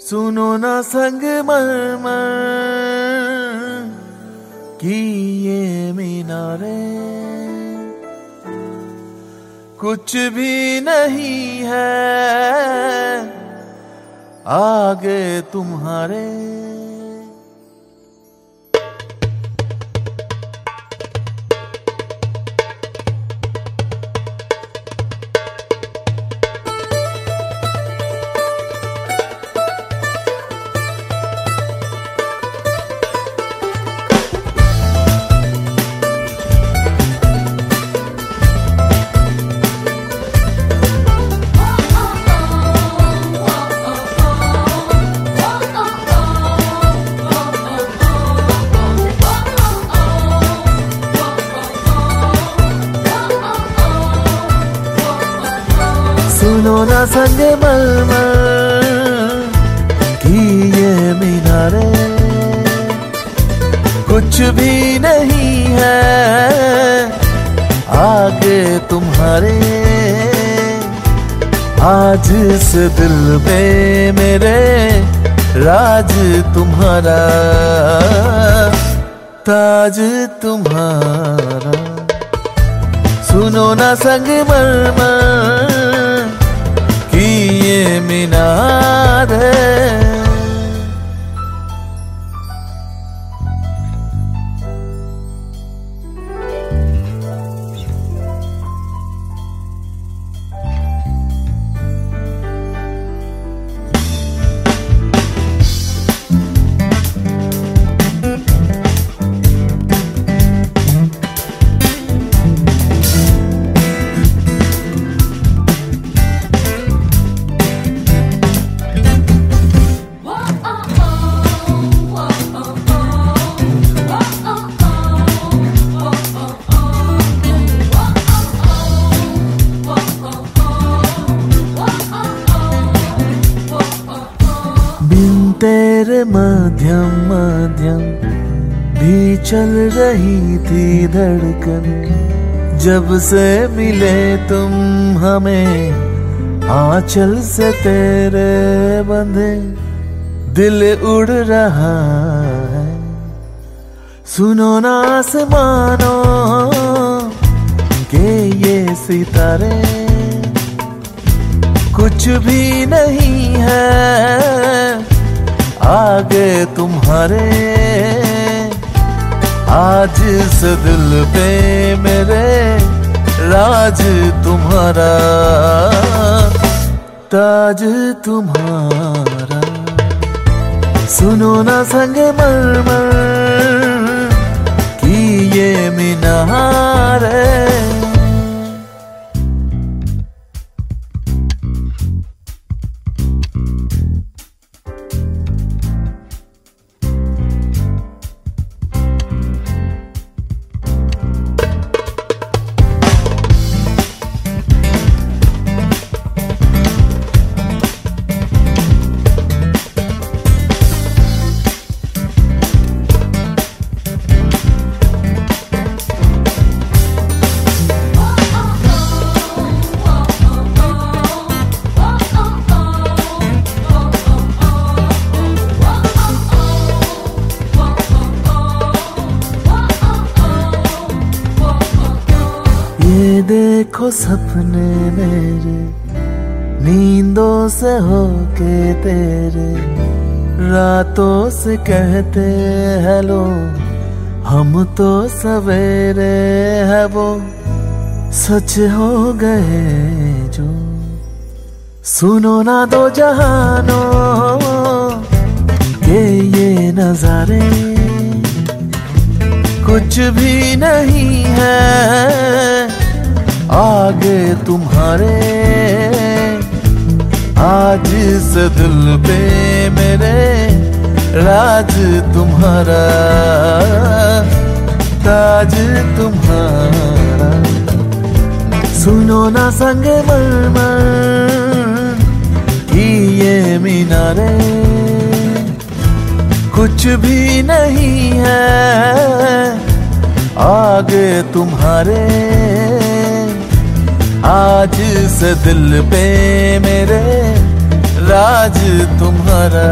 सुनो ना संग मरमर की ये मीनारे। कुछ भी नहीं है आगे तुम्हारे। संग मलमल ये मीनारे। कुछ भी नहीं है आगे तुम्हारे। आज से दिल पे मेरे राज तुम्हारा, ताज तुम्हारा। सुनो ना संग मरमर की मध्यम मध्यम भी चल रही थी धड़कन। जब से मिले तुम हमें, आंचल से तेरे बंधे दिल उड़ रहा है। सुनो ना आसमानो के ये सितारे, कुछ भी नहीं है। आगे तुम्हारे। आज से दिल पे मेरे राज तुम्हारा, ताज तुम्हारा। सुनो ना संग मर की ये मीनार देखो सपने मेरे, नींदों से होके तेरे। रातों से कहते हेलो हम तो सवेरे है वो। सच हो गए जो, सुनो ना दो जहानों के ये नजारे। कुछ भी नहीं है आगे तुम्हारे, आज से दिल पे मेरे राज तुम्हारा, ताज तुम्हारा। सुनो ना संग मरमर ये मीनारे, कुछ भी नहीं है आगे तुम्हारे। आज से दिल पे मेरे राज तुम्हारा।